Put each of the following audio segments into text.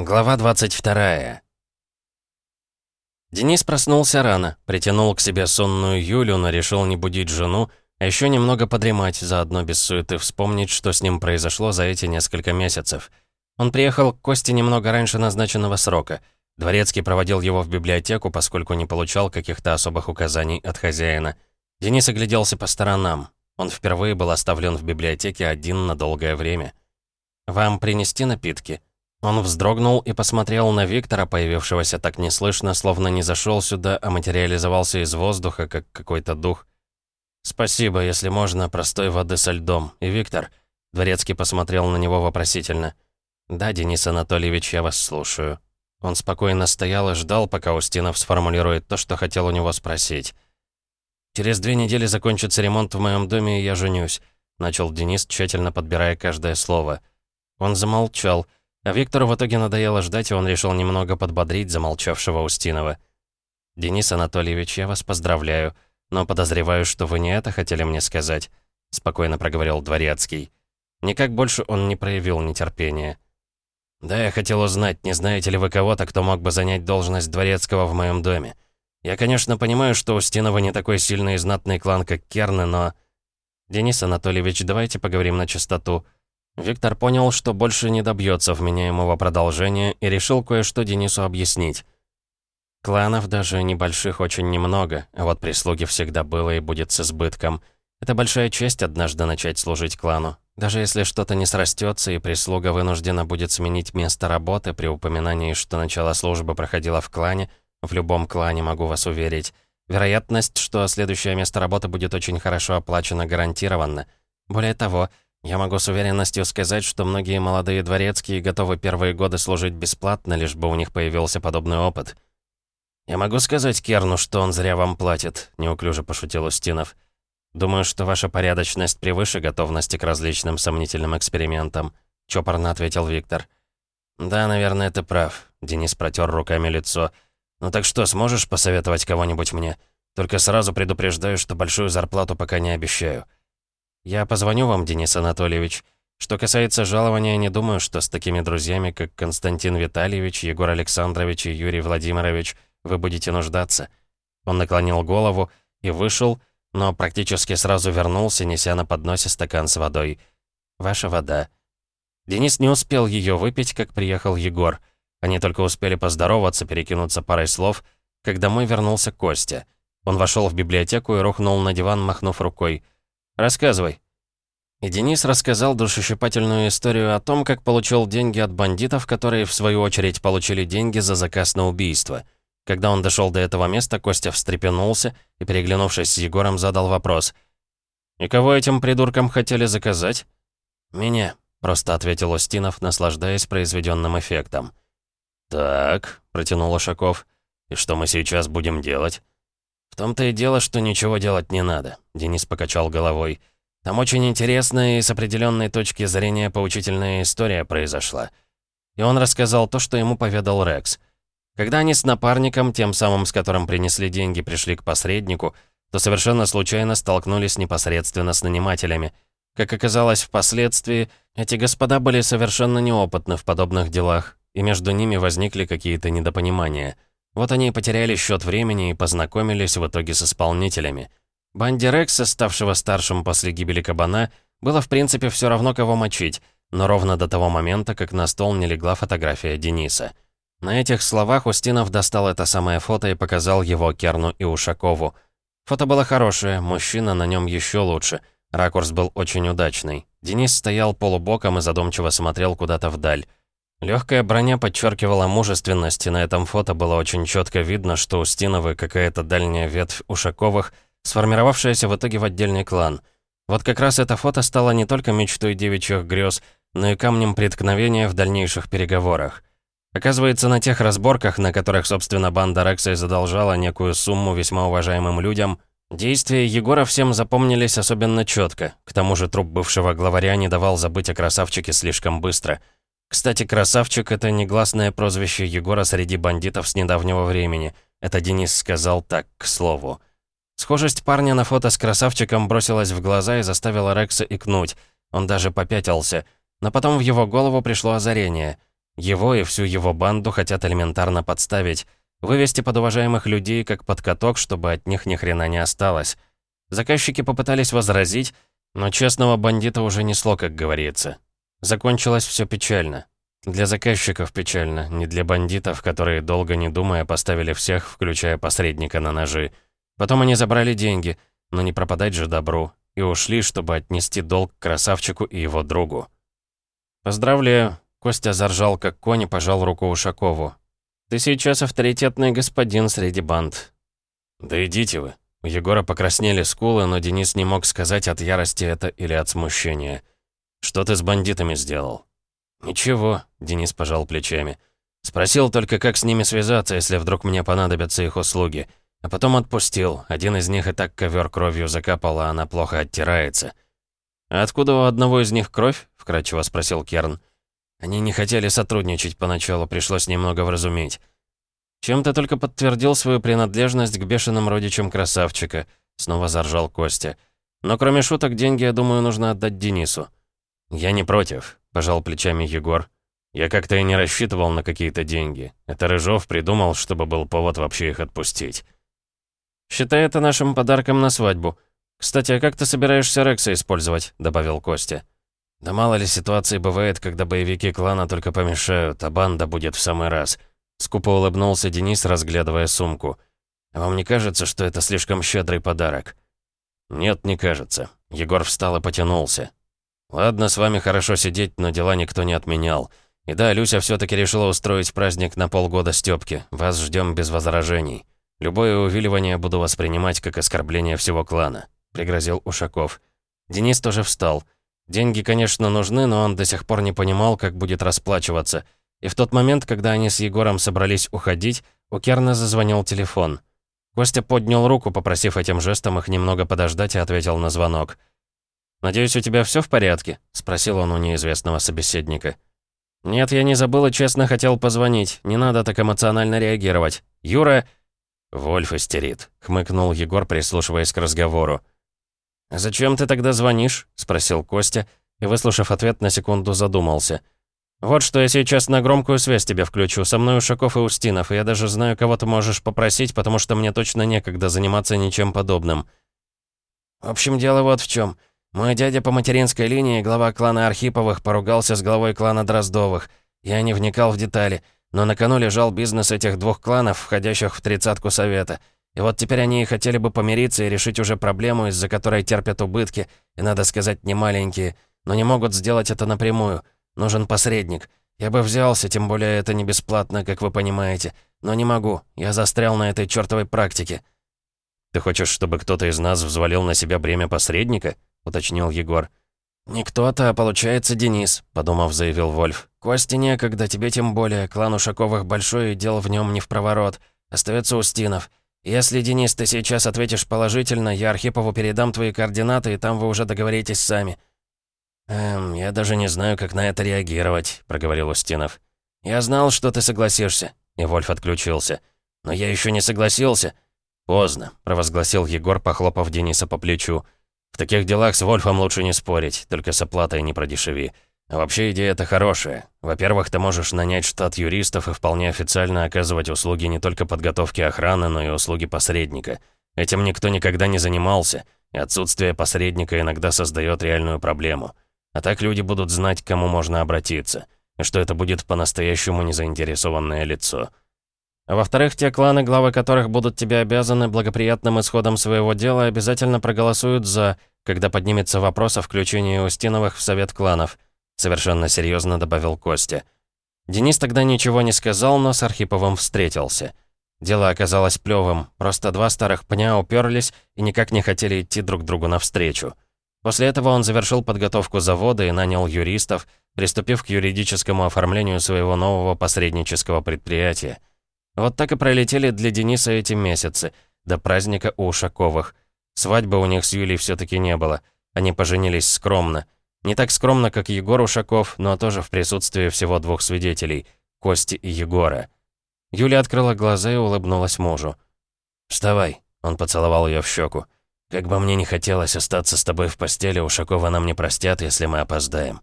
Глава 22 Денис проснулся рано, притянул к себе сонную Юлю, но решил не будить жену, а еще немного подремать, заодно без суеты вспомнить, что с ним произошло за эти несколько месяцев. Он приехал к Косте немного раньше назначенного срока. Дворецкий проводил его в библиотеку, поскольку не получал каких-то особых указаний от хозяина. Денис огляделся по сторонам. Он впервые был оставлен в библиотеке один на долгое время. «Вам принести напитки?» Он вздрогнул и посмотрел на Виктора, появившегося так неслышно, словно не зашел сюда, а материализовался из воздуха, как какой-то дух. «Спасибо, если можно, простой воды со льдом. И Виктор...» Дворецкий посмотрел на него вопросительно. «Да, Денис Анатольевич, я вас слушаю». Он спокойно стоял и ждал, пока Устинов сформулирует то, что хотел у него спросить. «Через две недели закончится ремонт в моем доме, и я женюсь», — начал Денис, тщательно подбирая каждое слово. Он замолчал, — а Виктору в итоге надоело ждать, и он решил немного подбодрить замолчавшего Устинова. «Денис Анатольевич, я вас поздравляю, но подозреваю, что вы не это хотели мне сказать», — спокойно проговорил Дворецкий. Никак больше он не проявил нетерпения. «Да, я хотел узнать, не знаете ли вы кого-то, кто мог бы занять должность Дворецкого в моем доме. Я, конечно, понимаю, что Устинова не такой сильный и знатный клан, как Керны, но...» «Денис Анатольевич, давайте поговорим на чистоту», — Виктор понял, что больше не добьется вменяемого продолжения и решил кое-что Денису объяснить. Кланов даже небольших очень немного, а вот прислуги всегда было и будет с избытком. Это большая честь однажды начать служить клану. Даже если что-то не срастется и прислуга вынуждена будет сменить место работы при упоминании, что начало службы проходило в клане, в любом клане, могу вас уверить, вероятность, что следующее место работы будет очень хорошо оплачено, гарантированно. Более того, я могу с уверенностью сказать, что многие молодые дворецкие готовы первые годы служить бесплатно, лишь бы у них появился подобный опыт. «Я могу сказать Керну, что он зря вам платит», — неуклюже пошутил Устинов. «Думаю, что ваша порядочность превыше готовности к различным сомнительным экспериментам», — чопорно ответил Виктор. «Да, наверное, ты прав», — Денис протер руками лицо. «Ну так что, сможешь посоветовать кого-нибудь мне? Только сразу предупреждаю, что большую зарплату пока не обещаю». «Я позвоню вам, Денис Анатольевич. Что касается жалования, не думаю, что с такими друзьями, как Константин Витальевич, Егор Александрович и Юрий Владимирович, вы будете нуждаться». Он наклонил голову и вышел, но практически сразу вернулся, неся на подносе стакан с водой. «Ваша вода». Денис не успел ее выпить, как приехал Егор. Они только успели поздороваться, перекинуться парой слов, как домой вернулся Костя. Он вошел в библиотеку и рухнул на диван, махнув рукой – Рассказывай». И Денис рассказал душещипательную историю о том, как получил деньги от бандитов, которые, в свою очередь, получили деньги за заказ на убийство. Когда он дошел до этого места, Костя встрепенулся и, переглянувшись с Егором, задал вопрос. «И кого этим придуркам хотели заказать?» «Меня», — просто ответил Устинов, наслаждаясь произведенным эффектом. «Так», — протянул Ушаков, — «и что мы сейчас будем делать?» «В том-то и дело, что ничего делать не надо», — Денис покачал головой. «Там очень интересная и с определенной точки зрения поучительная история произошла». И он рассказал то, что ему поведал Рекс. Когда они с напарником, тем самым, с которым принесли деньги, пришли к посреднику, то совершенно случайно столкнулись непосредственно с нанимателями. Как оказалось впоследствии, эти господа были совершенно неопытны в подобных делах, и между ними возникли какие-то недопонимания — вот они и потеряли счет времени и познакомились в итоге с исполнителями. Банде Рекса, ставшего старшим после гибели кабана, было в принципе все равно, кого мочить, но ровно до того момента, как на стол не легла фотография Дениса. На этих словах Устинов достал это самое фото и показал его Керну и Ушакову. Фото было хорошее, мужчина на нем еще лучше. Ракурс был очень удачный. Денис стоял полубоком и задумчиво смотрел куда-то вдаль. Легкая броня подчеркивала мужественность, и на этом фото было очень четко видно, что у Стиновы какая-то дальняя ветвь Ушаковых, сформировавшаяся в итоге в отдельный клан. Вот как раз это фото стало не только мечтой девичьих грез, но и камнем преткновения в дальнейших переговорах. Оказывается, на тех разборках, на которых, собственно, банда Рекса задолжала некую сумму весьма уважаемым людям, действия Егора всем запомнились особенно четко. К тому же труп бывшего главаря не давал забыть о красавчике слишком быстро — кстати, красавчик — это негласное прозвище Егора среди бандитов с недавнего времени. Это Денис сказал так, к слову. Схожесть парня на фото с красавчиком бросилась в глаза и заставила Рекса икнуть. Он даже попятился. Но потом в его голову пришло озарение. Его и всю его банду хотят элементарно подставить, вывести под уважаемых людей как под каток, чтобы от них ни хрена не осталось. Заказчики попытались возразить, но честного бандита уже несло, как говорится. Закончилось все печально. Для заказчиков печально, не для бандитов, которые, долго не думая, поставили всех, включая посредника на ножи. Потом они забрали деньги, но не пропадать же добру, и ушли, чтобы отнести долг красавчику и его другу. «Поздравляю», — Костя заржал, как конь, и пожал руку Ушакову. «Ты сейчас авторитетный господин среди банд». «Да идите вы». У Егора покраснели скулы, но Денис не мог сказать, от ярости это или от смущения. «Что ты с бандитами сделал?» «Ничего», — Денис пожал плечами. «Спросил только, как с ними связаться, если вдруг мне понадобятся их услуги. А потом отпустил. Один из них и так ковер кровью закапал, а она плохо оттирается». «А откуда у одного из них кровь?» — вкратчиво спросил Керн. «Они не хотели сотрудничать поначалу, пришлось немного вразумить». «Чем ты только подтвердил свою принадлежность к бешеным родичам красавчика», — снова заржал Костя. «Но кроме шуток, деньги, я думаю, нужно отдать Денису». «Я не против», — пожал плечами Егор. «Я как-то и не рассчитывал на какие-то деньги. Это Рыжов придумал, чтобы был повод вообще их отпустить». «Считай это нашим подарком на свадьбу. Кстати, а как ты собираешься Рекса использовать?» — добавил Костя. «Да мало ли ситуаций бывает, когда боевики клана только помешают, а банда будет в самый раз». Скупо улыбнулся Денис, разглядывая сумку. «А вам не кажется, что это слишком щедрый подарок?» «Нет, не кажется». Егор встал и потянулся. «Ладно, с вами хорошо сидеть, но дела никто не отменял. И да, Люся все таки решила устроить праздник на полгода Стёпки. Вас ждем без возражений. Любое увиливание буду воспринимать как оскорбление всего клана», — пригрозил Ушаков. Денис тоже встал. Деньги, конечно, нужны, но он до сих пор не понимал, как будет расплачиваться. И в тот момент, когда они с Егором собрались уходить, у Керна зазвонил телефон. Костя поднял руку, попросив этим жестом их немного подождать, и ответил на звонок. «Надеюсь, у тебя все в порядке?» — спросил он у неизвестного собеседника. «Нет, я не забыл и честно хотел позвонить. Не надо так эмоционально реагировать. Юра...» «Вольф истерит», — хмыкнул Егор, прислушиваясь к разговору. «Зачем ты тогда звонишь?» — спросил Костя, и, выслушав ответ, на секунду задумался. «Вот что я сейчас на громкую связь тебе включу. Со мной Ушаков и Устинов, и я даже знаю, кого ты можешь попросить, потому что мне точно некогда заниматься ничем подобным». «В общем, дело вот в чем. Мой дядя по материнской линии, глава клана Архиповых, поругался с главой клана Дроздовых. Я не вникал в детали, но на кону лежал бизнес этих двух кланов, входящих в тридцатку совета». И вот теперь они хотели бы помириться и решить уже проблему, из-за которой терпят убытки, и, надо сказать, не маленькие, но не могут сделать это напрямую. Нужен посредник. Я бы взялся, тем более это не бесплатно, как вы понимаете. Но не могу, я застрял на этой чертовой практике. «Ты хочешь, чтобы кто-то из нас взвалил на себя бремя посредника?» — уточнил Егор. «Не кто-то, а получается Денис», — подумав, заявил Вольф. «Кости некогда, тебе тем более. Клан Ушаковых большой, и дело в нем не в проворот. Остается Устинов. «Если, Денис, ты сейчас ответишь положительно, я Архипову передам твои координаты, и там вы уже договоритесь сами». «Эм, я даже не знаю, как на это реагировать», — проговорил Устинов. «Я знал, что ты согласишься», — и Вольф отключился. «Но я еще не согласился». «Поздно», — провозгласил Егор, похлопав Дениса по плечу. «В таких делах с Вольфом лучше не спорить, только с оплатой не продешеви. А вообще идея-то хорошая. Во-первых, ты можешь нанять штат юристов и вполне официально оказывать услуги не только подготовки охраны, но и услуги посредника. Этим никто никогда не занимался, и отсутствие посредника иногда создает реальную проблему. А так люди будут знать, к кому можно обратиться, и что это будет по-настоящему незаинтересованное лицо. А во-вторых, те кланы, главы которых будут тебе обязаны благоприятным исходом своего дела, обязательно проголосуют «за», когда поднимется вопрос о включении Устиновых в совет кланов – Совершенно серьезно добавил Костя. Денис тогда ничего не сказал, но с Архиповым встретился. Дело оказалось плевым, просто два старых пня уперлись и никак не хотели идти друг другу навстречу. После этого он завершил подготовку завода и нанял юристов, приступив к юридическому оформлению своего нового посреднического предприятия. Вот так и пролетели для Дениса эти месяцы, до праздника у Ушаковых. Свадьбы у них с Юлей все таки не было. Они поженились скромно — не так скромно, как Егор Ушаков, но тоже в присутствии всего двух свидетелей — Кости и Егора. Юля открыла глаза и улыбнулась мужу. «Вставай», — он поцеловал ее в щеку. «Как бы мне не хотелось остаться с тобой в постели, Ушакова нам не простят, если мы опоздаем».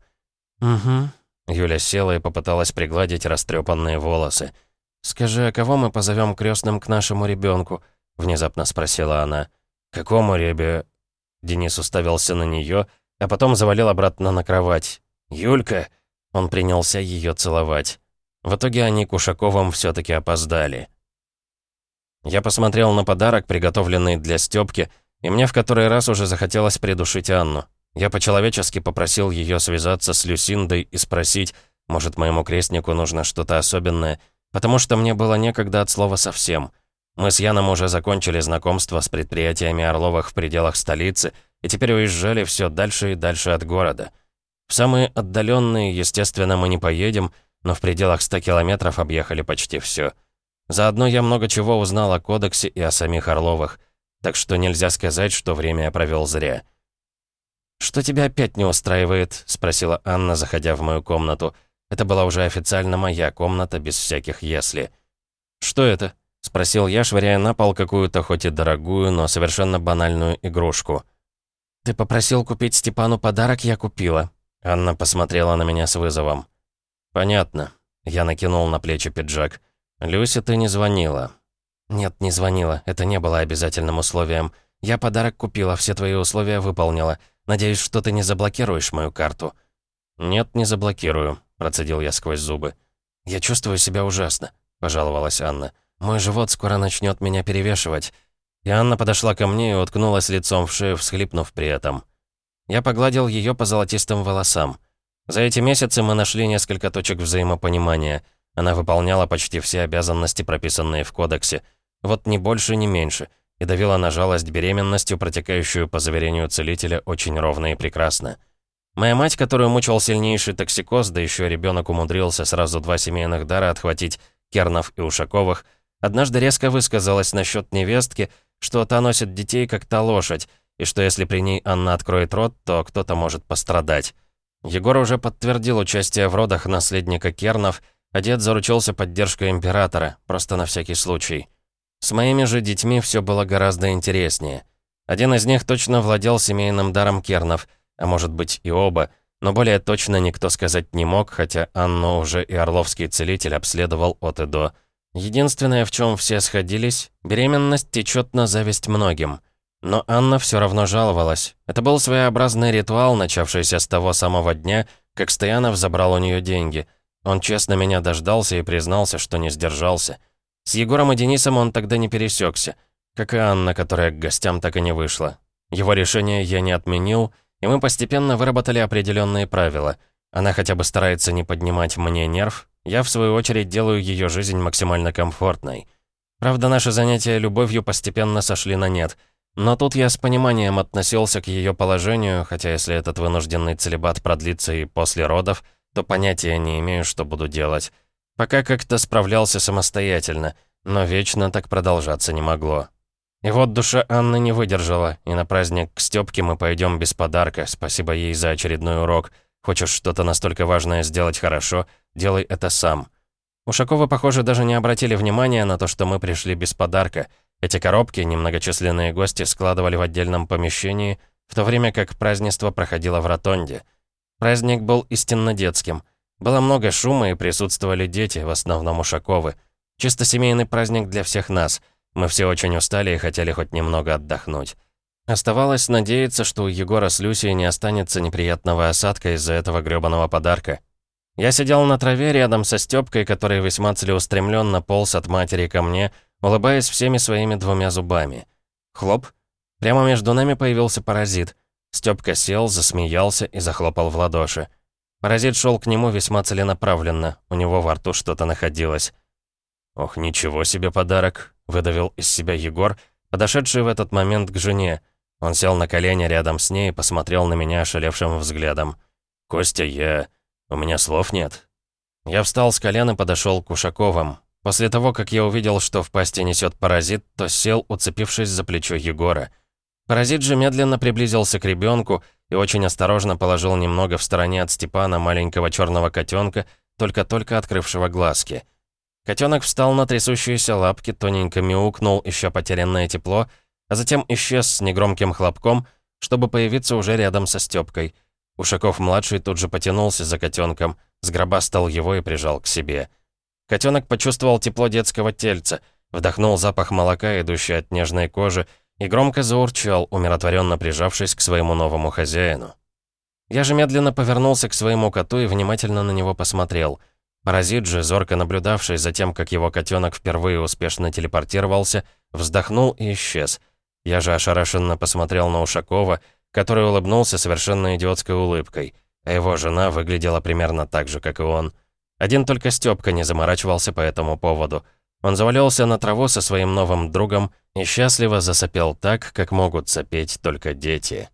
«Угу». Юля села и попыталась пригладить растрепанные волосы. «Скажи, а кого мы позовем крестным к нашему ребенку? внезапно спросила она. «Какому ребе...» Денис уставился на нее, а потом завалил обратно на кровать. «Юлька!» Он принялся ее целовать. В итоге они к Ушаковым все таки опоздали. Я посмотрел на подарок, приготовленный для Стёпки, и мне в который раз уже захотелось придушить Анну. Я по-человечески попросил ее связаться с Люсиндой и спросить, может, моему крестнику нужно что-то особенное, потому что мне было некогда от слова совсем. Мы с Яном уже закончили знакомство с предприятиями Орловых в пределах столицы и теперь уезжали все дальше и дальше от города. В самые отдаленные, естественно, мы не поедем, но в пределах 100 километров объехали почти все. Заодно я много чего узнал о кодексе и о самих Орловых, так что нельзя сказать, что время я провел зря. «Что тебя опять не устраивает?» — спросила Анна, заходя в мою комнату. Это была уже официально моя комната, без всяких «если». «Что это?» — спросил я, швыряя на пол какую-то хоть и дорогую, но совершенно банальную игрушку. «Ты попросил купить Степану подарок, я купила». Анна посмотрела на меня с вызовом. «Понятно». Я накинул на плечи пиджак. «Люся, ты не звонила». «Нет, не звонила. Это не было обязательным условием. Я подарок купила, все твои условия выполнила. Надеюсь, что ты не заблокируешь мою карту». «Нет, не заблокирую», — процедил я сквозь зубы. «Я чувствую себя ужасно», — пожаловалась Анна. «Мой живот скоро начнет меня перевешивать». И Анна подошла ко мне и уткнулась лицом в шею, всхлипнув при этом. Я погладил ее по золотистым волосам. За эти месяцы мы нашли несколько точек взаимопонимания. Она выполняла почти все обязанности, прописанные в кодексе. Вот ни больше, ни меньше — и давила на жалость беременностью, протекающую, по заверению целителя, очень ровно и прекрасно. Моя мать, которую мучил сильнейший токсикоз, да еще ребенок умудрился сразу два семейных дара отхватить, Кернов и Ушаковых, однажды резко высказалась насчет невестки, что та носит детей как та лошадь, и что если при ней Анна откроет рот, то кто-то может пострадать. Егор уже подтвердил участие в родах наследника Кернов, а дед заручился поддержкой императора, просто на всякий случай. С моими же детьми все было гораздо интереснее. Один из них точно владел семейным даром Кернов, а может быть и оба, но более точно никто сказать не мог, хотя Анну уже и Орловский целитель обследовал от и до. Единственное, в чем все сходились, беременность течет на зависть многим. Но Анна все равно жаловалась. Это был своеобразный ритуал, начавшийся с того самого дня, как Стоянов забрал у нее деньги. Он честно меня дождался и признался, что не сдержался. С Егором и Денисом он тогда не пересекся, как и Анна, которая к гостям так и не вышла. Его решение я не отменил, и мы постепенно выработали определенные правила. Она хотя бы старается не поднимать мне нерв, я, в свою очередь, делаю ее жизнь максимально комфортной. Правда, наши занятия любовью постепенно сошли на нет. Но тут я с пониманием относился к ее положению, хотя если этот вынужденный целебат продлится и после родов, то понятия не имею, что буду делать. Пока как-то справлялся самостоятельно, но вечно так продолжаться не могло. И вот душа Анны не выдержала, и на праздник к Стёпке мы пойдем без подарка, спасибо ей за очередной урок. Хочешь что-то настолько важное сделать хорошо, делай это сам. Ушаковы, похоже, даже не обратили внимания на то, что мы пришли без подарка. Эти коробки немногочисленные гости складывали в отдельном помещении, в то время как празднество проходило в ротонде. Праздник был истинно детским — было много шума и присутствовали дети, в основном Ушаковы. Чисто семейный праздник для всех нас. Мы все очень устали и хотели хоть немного отдохнуть. Оставалось надеяться, что у Егора с Люсией не останется неприятного осадка из-за этого грёбаного подарка. Я сидел на траве рядом со Стёпкой, который весьма целеустремленно полз от матери ко мне, улыбаясь всеми своими двумя зубами. Хлоп. Прямо между нами появился паразит. Стёпка сел, засмеялся и захлопал в ладоши. Паразит шел к нему весьма целенаправленно, у него во рту что-то находилось. «Ох, ничего себе подарок!» — выдавил из себя Егор, подошедший в этот момент к жене. Он сел на колени рядом с ней и посмотрел на меня ошалевшим взглядом. «Костя, я... У меня слов нет». Я встал с колен и подошел к Ушаковым. После того, как я увидел, что в пасти несет паразит, то сел, уцепившись за плечо Егора. Паразит же медленно приблизился к ребенку и очень осторожно положил немного в стороне от Степана маленького черного котенка, только-только открывшего глазки. Котенок встал на трясущиеся лапки, тоненько мяукнул, ища потерянное тепло, а затем исчез с негромким хлопком, чтобы появиться уже рядом со Стёпкой. Ушаков-младший тут же потянулся за котенком, сгробастал его и прижал к себе. Котенок почувствовал тепло детского тельца, вдохнул запах молока, идущий от нежной кожи, и громко заурчал, умиротворенно прижавшись к своему новому хозяину. Я же медленно повернулся к своему коту и внимательно на него посмотрел. Паразит же, зорко наблюдавший за тем, как его котенок впервые успешно телепортировался, вздохнул и исчез. Я же ошарашенно посмотрел на Ушакова, который улыбнулся совершенно идиотской улыбкой, а его жена выглядела примерно так же, как и он. Один только Стёпка не заморачивался по этому поводу. Он завалился на траву со своим новым другом и счастливо засопел так, как могут сопеть только дети.